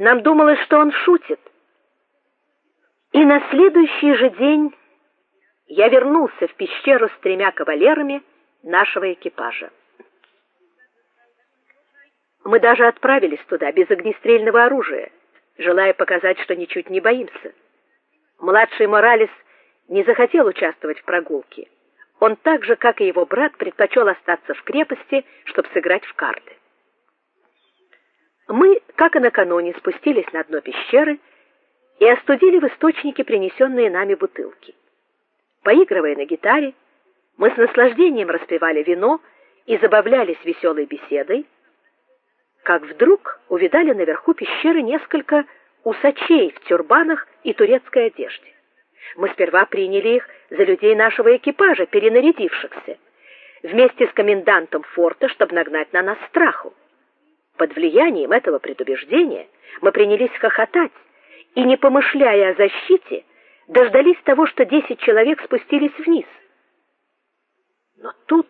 Нам думалось, что он шутит. И на следующий же день я вернулся в пещеру с тремя кавалерами нашего экипажа. Мы даже отправились туда без огнестрельного оружия, желая показать, что ничуть не боимся. Младший Моралес не захотел участвовать в прогулке. Он так же, как и его брат, предпочел остаться в крепости, чтобы сыграть в карты. Мы, как и накануне, спустились на дно пещеры и остудили в источнике принесенные нами бутылки. Поигрывая на гитаре, мы с наслаждением распевали вино и забавлялись веселой беседой, как вдруг увидали наверху пещеры несколько усачей в тюрбанах и турецкой одежде. Мы сперва приняли их за людей нашего экипажа, перенарядившихся, вместе с комендантом форта, чтобы нагнать на нас страху. Под влиянием этого предубеждения мы принялись хохотать и, не помышляя о защите, дождались того, что десять человек спустились вниз. Но тут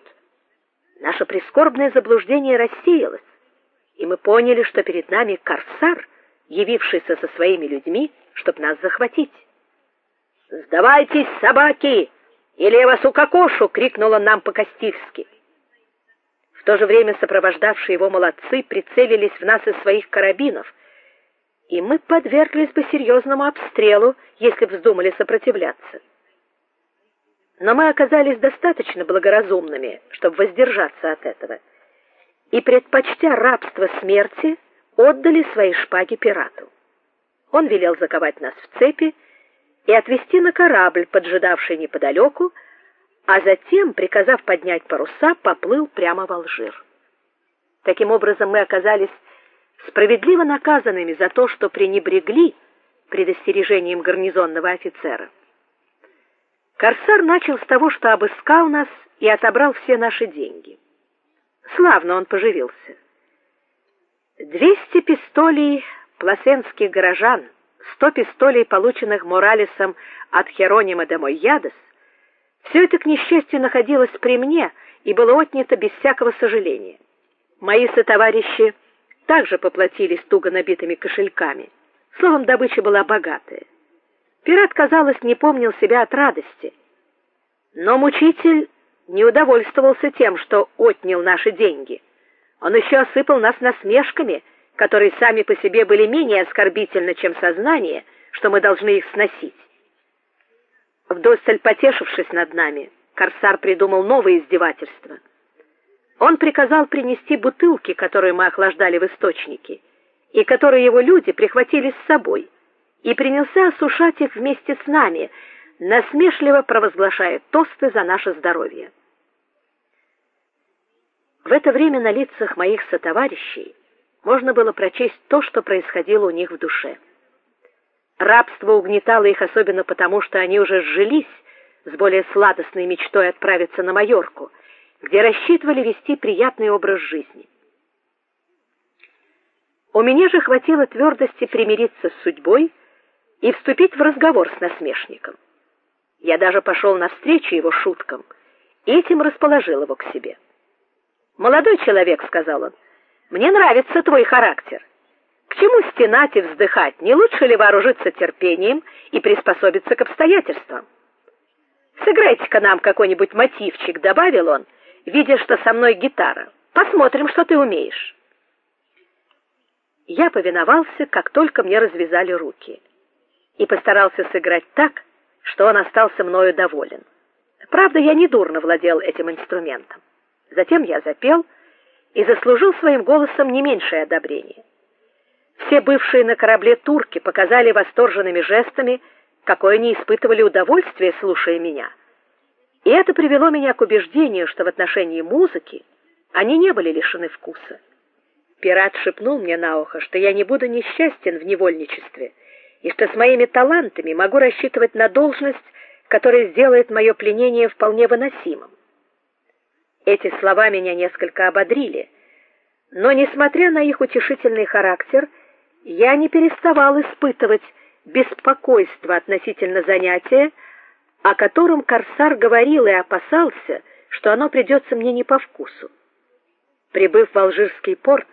наше прискорбное заблуждение рассеялось, и мы поняли, что перед нами корсар, явившийся со своими людьми, чтобы нас захватить. "Сдавайтесь, собаки, или я вас укокошу", крикнул он нам по-кастильски. В то же время сопровождавшие его молодцы прицелились в нас из своих карабинов, и мы подверглись бы серьезному обстрелу, если бы вздумали сопротивляться. Но мы оказались достаточно благоразумными, чтобы воздержаться от этого и, предпочтя рабство смерти, отдали свои шпаги пирату. Он велел заковать нас в цепи и отвезти на корабль, поджидавший неподалеку, а затем, приказав поднять паруса, поплыл прямо в Алжир. Таким образом мы оказались справедливо наказанными за то, что пренебрегли предостережением гарнизонного офицера. Корсар начал с того, что обыскал нас и отобрал все наши деньги. Славно он поживился. Двести пистолей пласенских горожан, сто пистолей, полученных Моралесом от Херонима де Мойядес, все это к несчастью находилось при мне и было отнято без всякого сожаления. Мои сотоварищи также поплатились туго набитыми кошельками. Словом, добыча была богатая. Пират, казалось, не помнил себя от радости. Но мучитель не удовольствовался тем, что отнял наши деньги. Он еще осыпал нас насмешками, которые сами по себе были менее оскорбительны, чем сознание, что мы должны их сносить. Вдосталь потешившись над нами, корсар придумал новое издевательство. Он приказал принести бутылки, которые мы охлаждали в источнике, и которые его люди прихватили с собой, и принялся осушать их вместе с нами, насмешливо провозглашая тосты за наше здоровье. В это время на лицах моих сотоварищей можно было прочесть то, что происходило у них в душе. Рабство угнетало их особенно потому, что они уже сжились с более сладостной мечтой отправиться на Майорку, где рассчитывали вести приятный образ жизни. У меня же хватило твердости примириться с судьбой и вступить в разговор с насмешником. Я даже пошел навстречу его шуткам и этим расположил его к себе. "Молодой человек", сказал он. "Мне нравится твой характер. Чему стенать и вздыхать? Не лучше ли вооружиться терпением и приспособиться к обстоятельствам? Сыграйте-ка нам какой-нибудь мотивчик, добавил он, видя, что со мной гитара. Посмотрим, что ты умеешь. Я повиновался, как только мне развязали руки, и постарался сыграть так, что он остался мною доволен. Правда, я недурно владел этим инструментом. Затем я запел и заслужил своим голосом не меньшее одобрение. Все бывшие на корабле турки показали восторженными жестами, какое они испытывали удовольствие, слушая меня. И это привело меня к убеждению, что в отношении музыки они не были лишены вкуса. Пират шепнул мне на ухо, что я не буду несчастен в невольничестве, и что с моими талантами могу рассчитывать на должность, которая сделает мое пленение вполне выносимым. Эти слова меня несколько ободрили, но несмотря на их утешительный характер, я не переставал испытывать беспокойство относительно занятия, о котором корсар говорил и опасался, что оно придется мне не по вкусу. Прибыв в Алжирский порт,